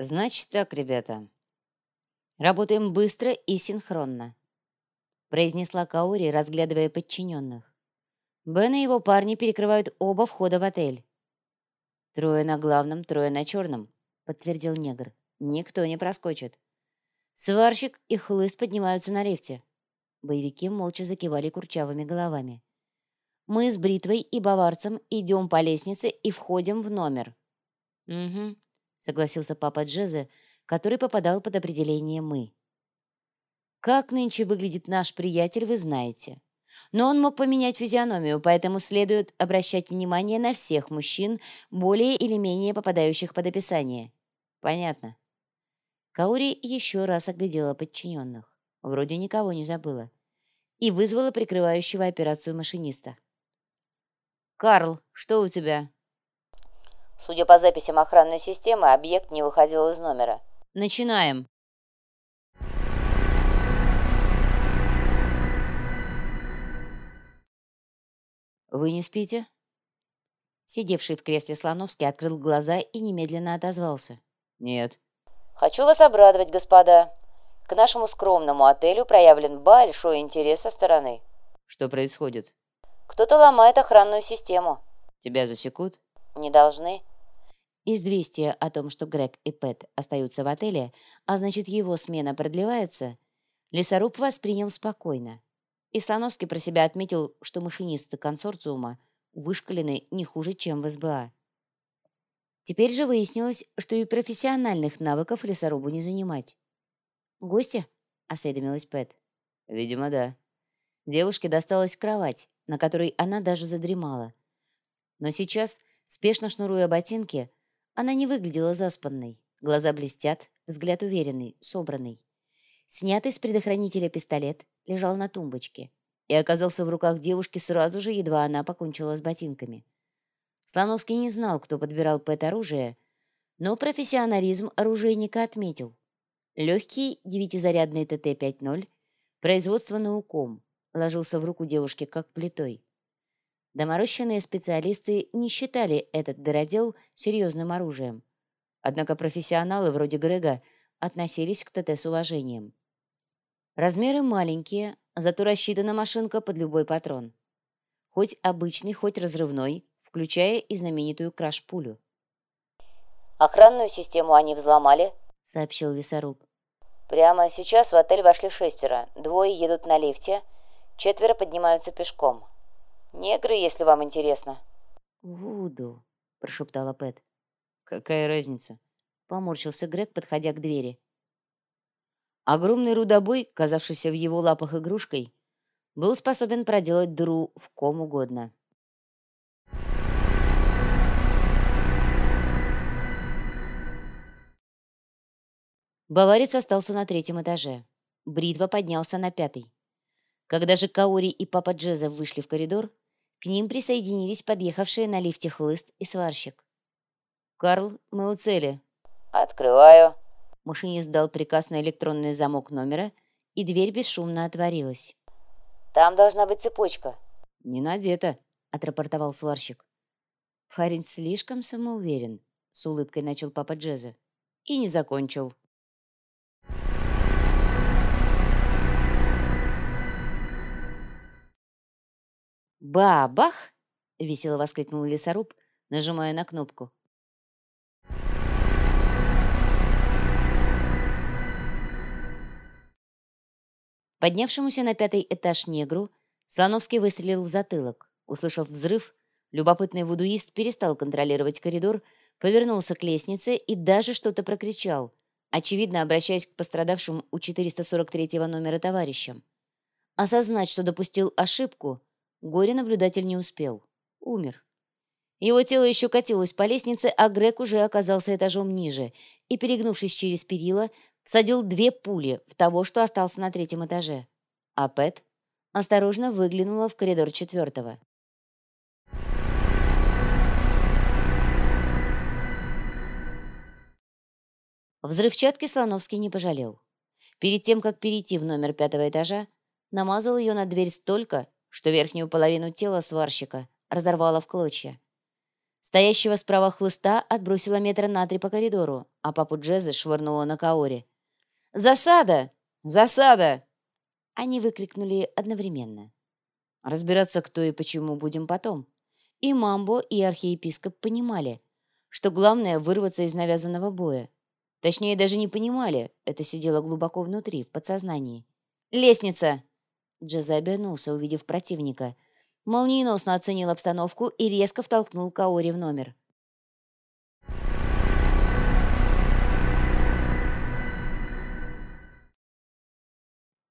Значит так, ребята. Работаем быстро и синхронно, произнесла Каори, разглядывая подчиненных. Бен и его парни перекрывают оба входа в отель. Трое на главном, трое на черном, подтвердил негр. Никто не проскочит. Сварщик и хлыст поднимаются на лифте. Боевики молча закивали курчавыми головами. Мы с бритвой и баварцем идем по лестнице и входим в номер. Угу, согласился папа Джезе, который попадал под определение «мы». Как нынче выглядит наш приятель, вы знаете. Но он мог поменять физиономию, поэтому следует обращать внимание на всех мужчин, более или менее попадающих под описание. Понятно. Каури еще раз оглядела подчиненных. Вроде никого не забыла. И вызвала прикрывающего операцию машиниста. «Карл, что у тебя?» Судя по записям охранной системы, объект не выходил из номера. «Начинаем!» «Вы не спите?» Сидевший в кресле Слоновский открыл глаза и немедленно отозвался. «Нет». «Хочу вас обрадовать, господа. К нашему скромному отелю проявлен большой интерес со стороны». «Что происходит?» «Кто-то ломает охранную систему». «Тебя засекут?» «Не должны». Известие о том, что Грег и Пэт остаются в отеле, а значит, его смена продлевается, лесоруб воспринял спокойно. И Слоновский про себя отметил, что машинисты консорциума вышкалены не хуже, чем в СБА. Теперь же выяснилось, что и профессиональных навыков лесорубу не занимать. «Гости?» — осведомилась Пэт. «Видимо, да». Девушке досталась кровать, на которой она даже задремала. Но сейчас, спешно шнуруя ботинки, она не выглядела заспанной. Глаза блестят, взгляд уверенный, собранный. Снятый с предохранителя пистолет лежал на тумбочке и оказался в руках девушки сразу же, едва она покончила с ботинками. Слоновский не знал, кто подбирал Пэт оружие, но профессионализм оружейника отметил. Легкий девятизарядный ТТ-50, производство науком, ложился в руку девушки как плитой. Доморощенные специалисты не считали этот дыродел серьезным оружием. Однако профессионалы вроде Грега относились к ТТ с уважением. Размеры маленькие, зато рассчитана машинка под любой патрон. Хоть обычный, хоть разрывной, включая и знаменитую краш-пулю. «Охранную систему они взломали», — сообщил лесоруб. «Прямо сейчас в отель вошли шестеро. Двое едут на лифте, четверо поднимаются пешком. Негры, если вам интересно». «Вуду», — прошептала Пэт. «Какая разница?» — поморщился Грег, подходя к двери. Огромный рудобой, казавшийся в его лапах игрушкой, был способен проделать дыру в ком угодно. Баварец остался на третьем этаже. Бритва поднялся на пятый. Когда же Каори и папа Джеза вышли в коридор, к ним присоединились подъехавшие на лифте хлыст и сварщик. «Карл, мы у цели». «Открываю», Машинист дал приказ на электронный замок номера, и дверь бесшумно отворилась. «Там должна быть цепочка». «Не надета», — отрапортовал сварщик. Парень слишком самоуверен, — с улыбкой начал папа Джеза. И не закончил. «Бабах!» — весело воскликнул лесоруб, нажимая на кнопку. Поднявшемуся на пятый этаж негру Слоновский выстрелил в затылок. Услышав взрыв, любопытный вудуист перестал контролировать коридор, повернулся к лестнице и даже что-то прокричал, очевидно обращаясь к пострадавшим у 443 номера товарищам. Осознать, что допустил ошибку, горе-наблюдатель не успел. Умер. Его тело еще катилось по лестнице, а Грег уже оказался этажом ниже и, перегнувшись через перила, всадил две пули в того, что остался на третьем этаже. А Пэт осторожно выглянула в коридор четвертого. Взрывчатки Слоновский не пожалел. Перед тем, как перейти в номер пятого этажа, намазал ее на дверь столько, что верхнюю половину тела сварщика разорвало в клочья. Стоящего справа хлыста отбросила метра на три по коридору, а папу Джеза швырнула на Каори. «Засада! Засада!» Они выкрикнули одновременно. Разбираться, кто и почему, будем потом. И Мамбо, и архиепископ понимали, что главное — вырваться из навязанного боя. Точнее, даже не понимали, это сидело глубоко внутри, в подсознании. «Лестница!» Джеза обернулся, увидев противника. Молниеносно оценил обстановку и резко втолкнул Каори в номер.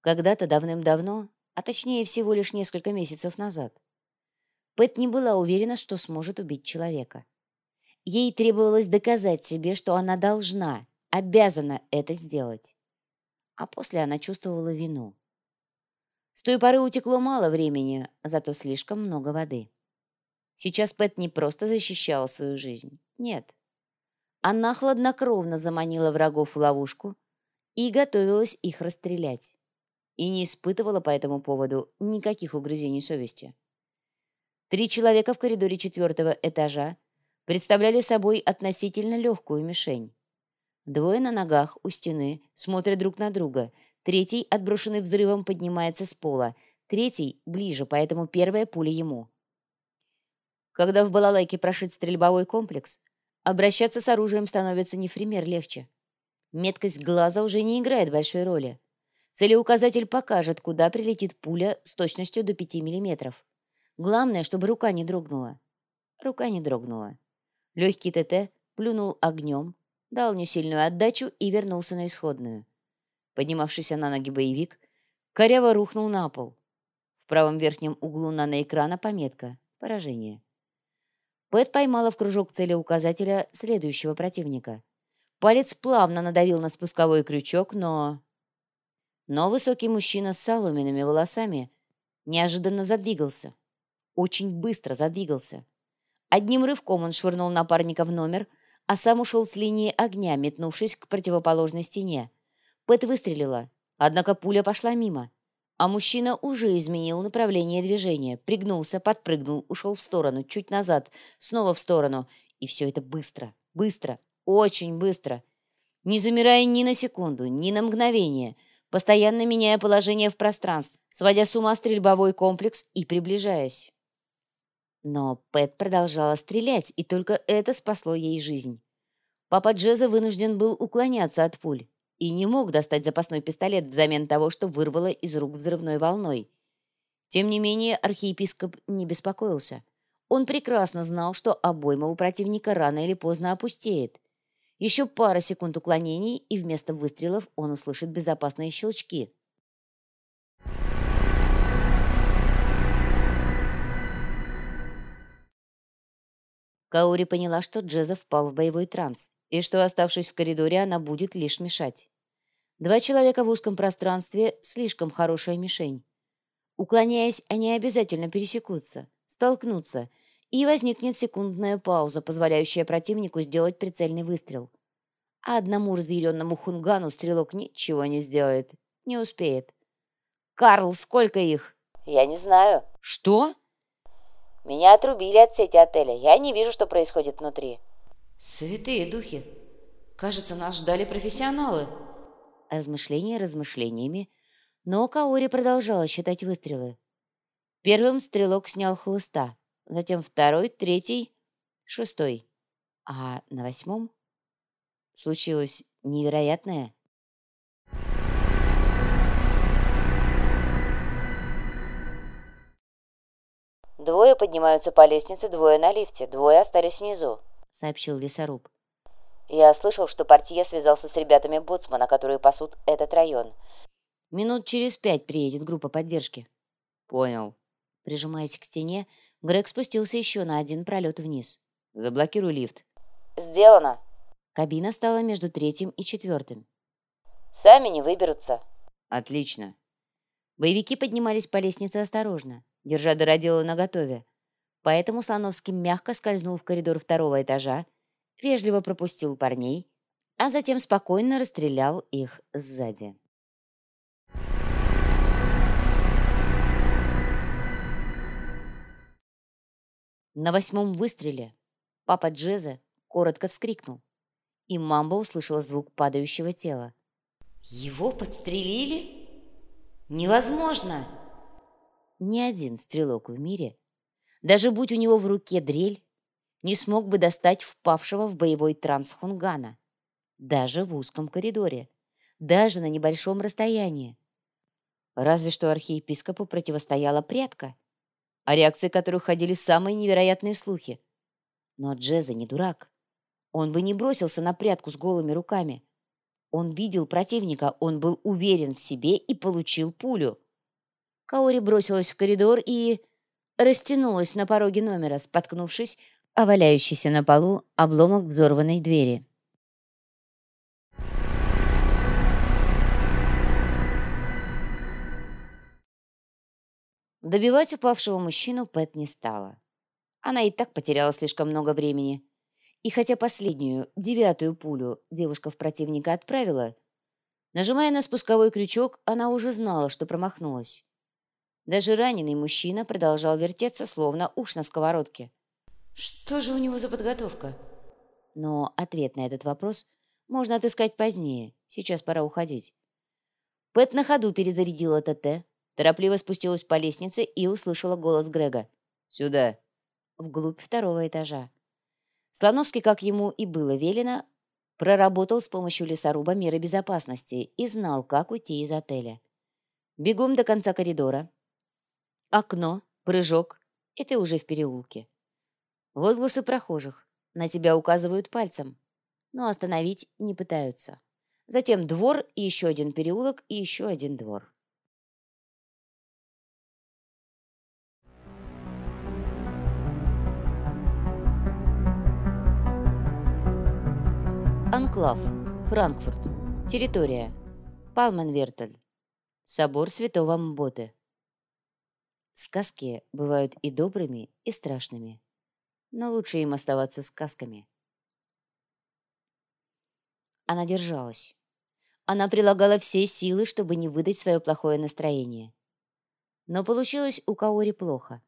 Когда-то давным-давно, а точнее всего лишь несколько месяцев назад, Пэт не была уверена, что сможет убить человека. Ей требовалось доказать себе, что она должна, обязана это сделать. А после она чувствовала вину. С той поры утекло мало времени, зато слишком много воды. Сейчас Пэт не просто защищала свою жизнь. Нет. Она хладнокровно заманила врагов в ловушку и готовилась их расстрелять. И не испытывала по этому поводу никаких угрызений совести. Три человека в коридоре четвертого этажа представляли собой относительно легкую мишень. Двое на ногах у стены смотрят друг на друга. Третий, отброшенный взрывом, поднимается с пола. Третий ближе, поэтому первая пуля ему. Когда в балалайке прошит стрельбовой комплекс, обращаться с оружием становится не в пример легче. Меткость глаза уже не играет большой роли. Целеуказатель покажет, куда прилетит пуля с точностью до 5 мм. Главное, чтобы рука не дрогнула. Рука не дрогнула. Легкий ТТ плюнул огнем, дал несильную отдачу и вернулся на исходную. Поднимавшийся на ноги боевик коряво рухнул на пол. В правом верхнем углу наноэкрана пометка «Поражение». Пэт поймала в кружок целеуказателя следующего противника. Палец плавно надавил на спусковой крючок, но... Но высокий мужчина с соломенными волосами неожиданно задвигался. Очень быстро задвигался. Одним рывком он швырнул напарника в номер, а сам ушел с линии огня, метнувшись к противоположной стене. Пэт выстрелила, однако пуля пошла мимо. А мужчина уже изменил направление движения, пригнулся, подпрыгнул, ушел в сторону, чуть назад, снова в сторону. И все это быстро, быстро, очень быстро. Не замирая ни на секунду, ни на мгновение, постоянно меняя положение в пространстве, сводя с ума стрельбовой комплекс и приближаясь. Но Пэт продолжала стрелять, и только это спасло ей жизнь. Папа Джеза вынужден был уклоняться от пуль и не мог достать запасной пистолет взамен того, что вырвало из рук взрывной волной. Тем не менее, архиепископ не беспокоился. Он прекрасно знал, что обойма у противника рано или поздно опустеет. Еще пара секунд уклонений, и вместо выстрелов он услышит безопасные щелчки. Каори поняла, что Джеза впал в боевой транс, и что, оставшись в коридоре, она будет лишь мешать. Два человека в узком пространстве — слишком хорошая мишень. Уклоняясь, они обязательно пересекутся, столкнутся, и возникнет секундная пауза, позволяющая противнику сделать прицельный выстрел. А одному разъяренному хунгану стрелок ничего не сделает, не успеет. «Карл, сколько их?» «Я не знаю». «Что?» Меня отрубили от сети отеля. Я не вижу, что происходит внутри. Святые духи. Кажется, нас ждали профессионалы. Размышления размышлениями, но Каори продолжала считать выстрелы. Первым стрелок снял хлыста, затем второй, третий, шестой. А на восьмом случилось невероятное. Двое поднимаются по лестнице, двое на лифте, двое остались внизу», — сообщил лесоруб. «Я слышал, что партия связался с ребятами Боцмана, которые пасут этот район». «Минут через пять приедет группа поддержки». «Понял». Прижимаясь к стене, Грег спустился еще на один пролет вниз. «Заблокируй лифт». «Сделано». Кабина стала между третьим и четвертым. «Сами не выберутся». «Отлично». Боевики поднимались по лестнице осторожно держа дыродела наготове. Поэтому Слановский мягко скользнул в коридор второго этажа, вежливо пропустил парней, а затем спокойно расстрелял их сзади. На восьмом выстреле Папа Джеза коротко вскрикнул, и Мамба услышала звук падающего тела. «Его подстрелили? Невозможно!» Ни один стрелок в мире, даже будь у него в руке дрель, не смог бы достать впавшего в боевой транс Хунгана, даже в узком коридоре, даже на небольшом расстоянии. Разве что архиепископу противостояла прятка, о реакции которой ходили самые невероятные слухи. Но Джеза не дурак. Он бы не бросился на прятку с голыми руками. Он видел противника, он был уверен в себе и получил пулю. Каори бросилась в коридор и растянулась на пороге номера, споткнувшись о валяющийся на полу обломок взорванной двери. Добивать упавшего мужчину Пэт не стала. Она и так потеряла слишком много времени. И хотя последнюю, девятую пулю девушка в противника отправила, нажимая на спусковой крючок, она уже знала, что промахнулась. Даже раненый мужчина продолжал вертеться, словно уж на сковородке. Что же у него за подготовка? Но ответ на этот вопрос можно отыскать позднее. Сейчас пора уходить. Пэт на ходу перезарядила ТТ, торопливо спустилась по лестнице и услышала голос Грега. «Сюда!» Вглубь второго этажа. Слоновский, как ему и было велено, проработал с помощью лесоруба меры безопасности и знал, как уйти из отеля. Бегом до конца коридора. Окно, прыжок, и ты уже в переулке. Возгласы прохожих. На тебя указывают пальцем. Но остановить не пытаются. Затем двор и еще один переулок и еще один двор. Анклав. Франкфурт. Территория. Палменвертель. Собор Святого Мботы. Сказки бывают и добрыми, и страшными но лучше им оставаться сказками. Она держалась. Она прилагала все силы, чтобы не выдать свое плохое настроение. Но получилось у Каори плохо.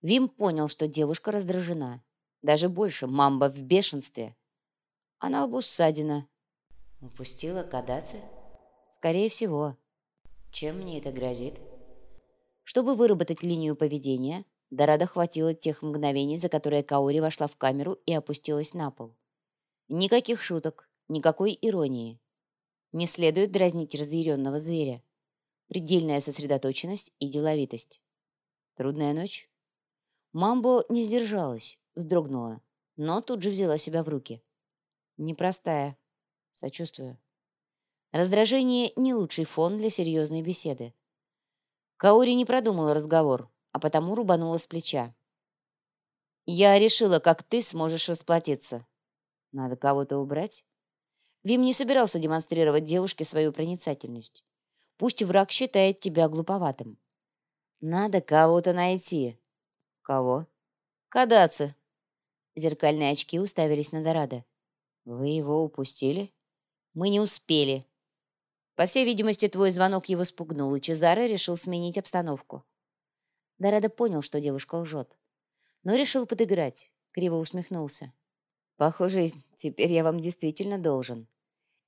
Вим понял, что девушка раздражена. Даже больше, мамба в бешенстве. Она лбу ссадина. Упустила Кадаци? Скорее всего. Чем мне это грозит? Чтобы выработать линию поведения, Дорадо хватило тех мгновений, за которые Каори вошла в камеру и опустилась на пол. Никаких шуток, никакой иронии. Не следует дразнить разъяренного зверя. Предельная сосредоточенность и деловитость. Трудная ночь? Мамбо не сдержалась, вздрогнула, но тут же взяла себя в руки. Непростая. Сочувствую. Раздражение – не лучший фон для серьезной беседы. Каори не продумала разговор, а потому рубанула с плеча. «Я решила, как ты сможешь расплатиться. Надо кого-то убрать?» Вим не собирался демонстрировать девушке свою проницательность. Пусть враг считает тебя глуповатым. «Надо кого-то найти». «Кого?» «Кадаться». Зеркальные очки уставились на Дорадо. «Вы его упустили?» «Мы не успели». По всей видимости, твой звонок его спугнул, и Чезаре решил сменить обстановку. Дорадо понял, что девушка лжет. Но решил подыграть, криво усмехнулся. «Похоже, теперь я вам действительно должен».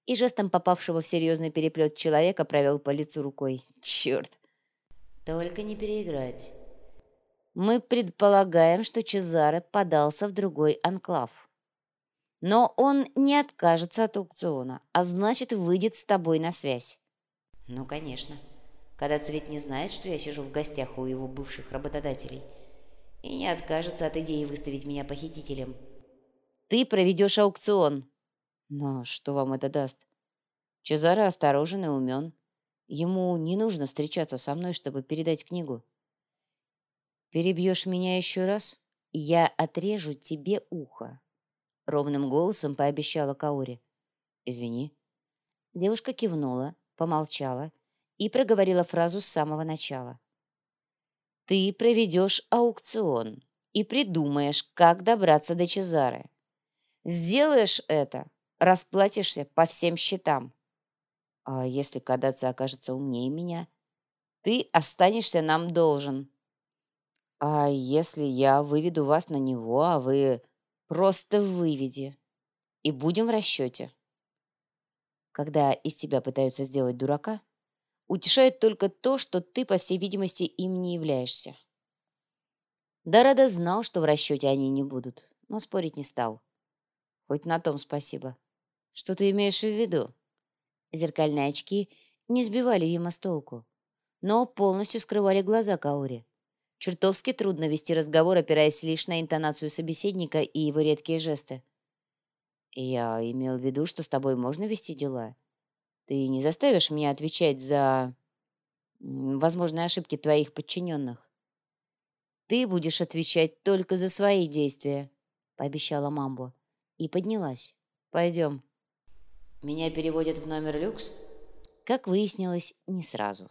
И жестом попавшего в серьезный переплет человека провел по лицу рукой. «Черт!» «Только не переиграть». «Мы предполагаем, что Чезаре подался в другой анклав. Но он не откажется от аукциона, а значит, выйдет с тобой на связь». «Ну, конечно». Когда цвет не знает, что я сижу в гостях у его бывших работодателей. И не откажется от идеи выставить меня похитителем. Ты проведешь аукцион. Но что вам это даст? Чезаро осторожен и умен. Ему не нужно встречаться со мной, чтобы передать книгу. Перебьешь меня еще раз, я отрежу тебе ухо. Ровным голосом пообещала Каори. Извини. Девушка кивнула, помолчала и проговорила фразу с самого начала. «Ты проведешь аукцион и придумаешь, как добраться до Чезары. Сделаешь это, расплатишься по всем счетам. А если Кадаци окажется умнее меня, ты останешься нам должен. А если я выведу вас на него, а вы Просто выведи. И будем в расчете. Когда из тебя пытаются сделать дурака, утешает только то, что ты, по всей видимости, им не являешься. Дорадо знал, что в расчете они не будут, но спорить не стал. Хоть на том спасибо. Что ты имеешь в виду? Зеркальные очки не сбивали ему с толку, но полностью скрывали глаза Каури. Чертовски трудно вести разговор, опираясь лишь на интонацию собеседника и его редкие жесты. «Я имел в виду, что с тобой можно вести дела. Ты не заставишь меня отвечать за возможные ошибки твоих подчиненных. Ты будешь отвечать только за свои действия», — пообещала Мамбо. И поднялась. «Пойдем». «Меня переводят в номер люкс?» Как выяснилось, не сразу.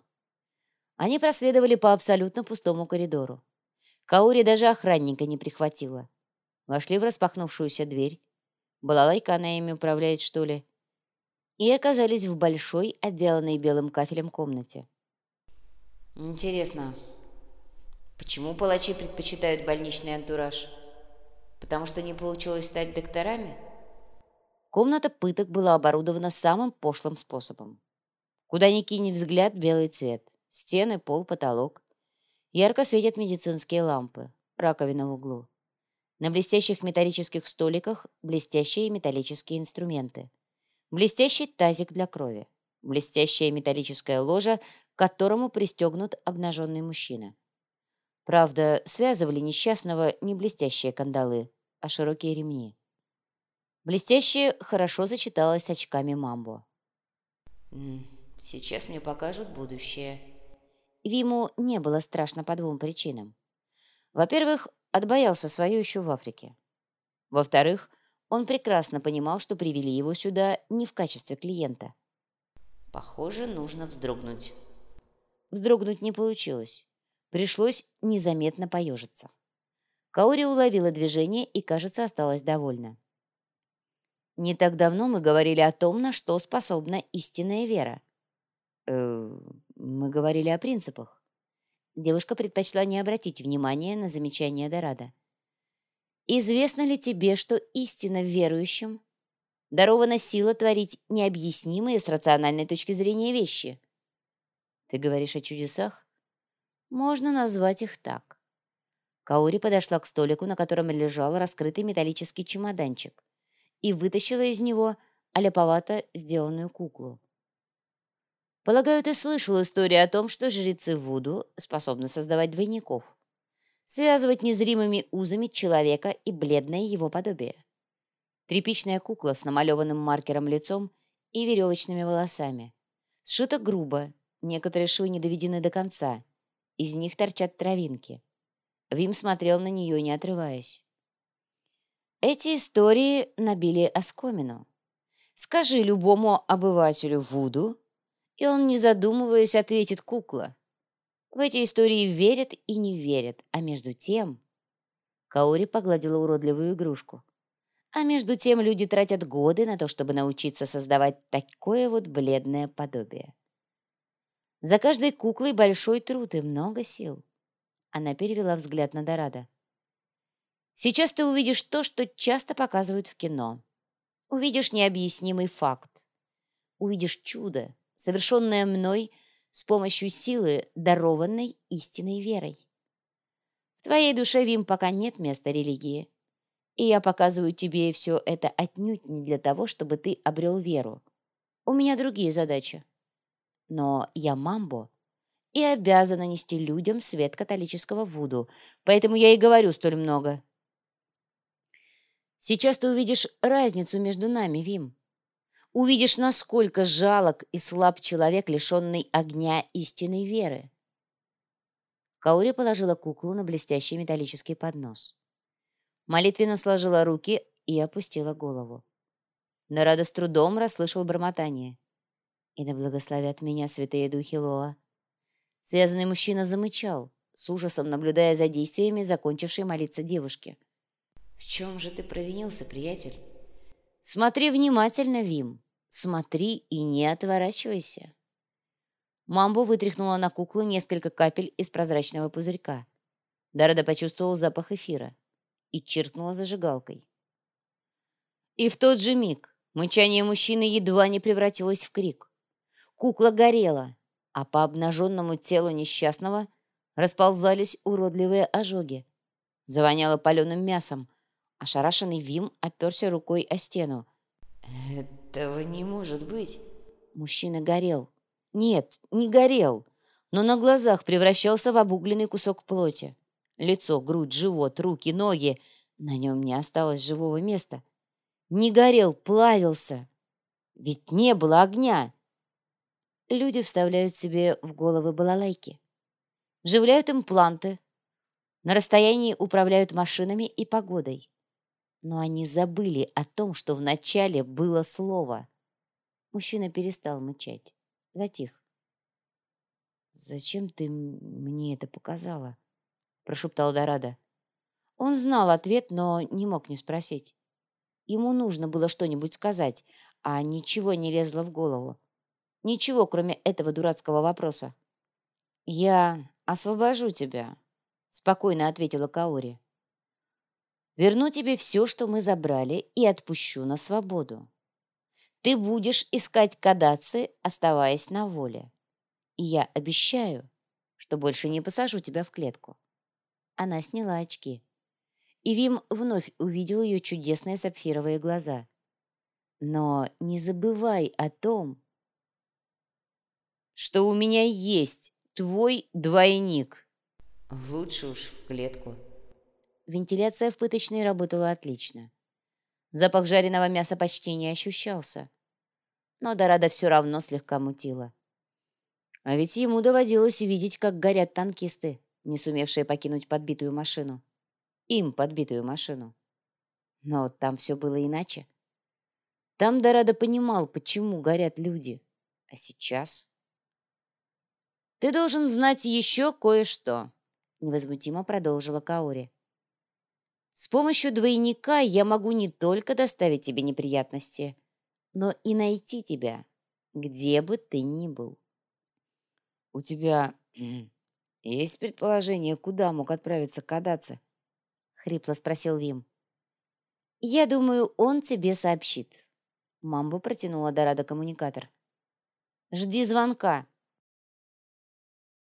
Они проследовали по абсолютно пустому коридору. Каури даже охранника не прихватила. Вошли в распахнувшуюся дверь. Балалайка она ими управляет, что ли? И оказались в большой, отделанной белым кафелем комнате. Интересно, почему палачи предпочитают больничный антураж? Потому что не получилось стать докторами? Комната пыток была оборудована самым пошлым способом. Куда ни кинь взгляд, белый цвет. Стены, пол, потолок. Ярко светят медицинские лампы. Раковина в углу. На блестящих металлических столиках блестящие металлические инструменты. Блестящий тазик для крови. Блестящая металлическая ложа, к которому пристегнут обнаженный мужчина. Правда, связывали несчастного не блестящие кандалы, а широкие ремни. Блестящее хорошо сочеталось с очками Мамбо. «Сейчас мне покажут будущее», Виму не было страшно по двум причинам. Во-первых, отбоялся свое еще в Африке. Во-вторых, он прекрасно понимал, что привели его сюда не в качестве клиента. Похоже, нужно вздрогнуть. Вздрогнуть не получилось. Пришлось незаметно поежиться. Каори уловила движение и, кажется, осталась довольна. Не так давно мы говорили о том, на что способна истинная вера. Э, мы говорили о принципах. Девушка предпочла не обратить внимания на замечание Дорадо. «Известно ли тебе, что истинно верующим дарована сила творить необъяснимые с рациональной точки зрения вещи?» «Ты говоришь о чудесах?» «Можно назвать их так». Каури подошла к столику, на котором лежал раскрытый металлический чемоданчик, и вытащила из него аляповато сделанную куклу. Полагаю, ты слышал историю о том, что жрецы Вуду способны создавать двойников, связывать незримыми узами человека и бледное его подобие. Тряпичная кукла с намалеванным маркером лицом и веревочными волосами. Сшита грубо, некоторые швы не доведены до конца, из них торчат травинки. Вим смотрел на нее, не отрываясь. Эти истории набили оскомину. Скажи любому обывателю Вуду, и он, не задумываясь, ответит кукла. В эти истории верят и не верят, а между тем... Каори погладила уродливую игрушку. А между тем люди тратят годы на то, чтобы научиться создавать такое вот бледное подобие. За каждой куклой большой труд и много сил. Она перевела взгляд на Дорадо. Сейчас ты увидишь то, что часто показывают в кино. Увидишь необъяснимый факт. Увидишь чудо, совершенное мной с помощью силы, дарованной истинной верой. В твоей душе, Вим, пока нет места религии. И я показываю тебе все это отнюдь не для того, чтобы ты обрел веру. У меня другие задачи. Но я мамбо и обязана нести людям свет католического Вуду, поэтому я и говорю столь много. Сейчас ты увидишь разницу между нами, Вим увидишь, насколько жалок и слаб человек, лишенный огня истинной веры. Каури положила куклу на блестящий металлический поднос. Молитвенно сложила руки и опустила голову. Нарада с трудом расслышал бормотание. «И да благословят меня святые духи Лоа». Связанный мужчина замычал, с ужасом наблюдая за действиями закончившей молиться девушки. «В чем же ты провинился, приятель?» «Смотри внимательно, Вим. Смотри и не отворачивайся. Мамбо вытряхнула на куклу несколько капель из прозрачного пузырька. Дорода почувствовал запах эфира и чиркнула зажигалкой. И в тот же миг мычание мужчины едва не превратилось в крик. Кукла горела, а по обнаженному телу несчастного расползались уродливые ожоги. Завоняло паленым мясом. Ошарашенный Вим оперся рукой о стену. «Этого не может быть!» Мужчина горел. Нет, не горел, но на глазах превращался в обугленный кусок плоти. Лицо, грудь, живот, руки, ноги. На нем не осталось живого места. Не горел, плавился. Ведь не было огня. Люди вставляют себе в головы балалайки. Вживляют импланты. На расстоянии управляют машинами и погодой. Но они забыли о том, что вначале было слово. Мужчина перестал мычать. Затих. «Зачем ты мне это показала?» прошептал Дорадо. Он знал ответ, но не мог не спросить. Ему нужно было что-нибудь сказать, а ничего не лезло в голову. Ничего, кроме этого дурацкого вопроса. «Я освобожу тебя», — спокойно ответила Каори. «Верну тебе все, что мы забрали, и отпущу на свободу. Ты будешь искать кадаци, оставаясь на воле. И я обещаю, что больше не посажу тебя в клетку». Она сняла очки. И Вим вновь увидел ее чудесные сапфировые глаза. «Но не забывай о том, что у меня есть твой двойник. Лучше уж в клетку». Вентиляция в пыточной работала отлично. Запах жареного мяса почти не ощущался. Но Дорада все равно слегка мутила. А ведь ему доводилось видеть, как горят танкисты, не сумевшие покинуть подбитую машину. Им подбитую машину. Но там все было иначе. Там Дорадо понимал, почему горят люди. А сейчас... «Ты должен знать еще кое-что», — невозмутимо продолжила Каори. «С помощью двойника я могу не только доставить тебе неприятности, но и найти тебя, где бы ты ни был». «У тебя есть предположение, куда мог отправиться Кадаться?» — хрипло спросил Вим. «Я думаю, он тебе сообщит». Мамба протянула Дорадо коммуникатор. «Жди звонка.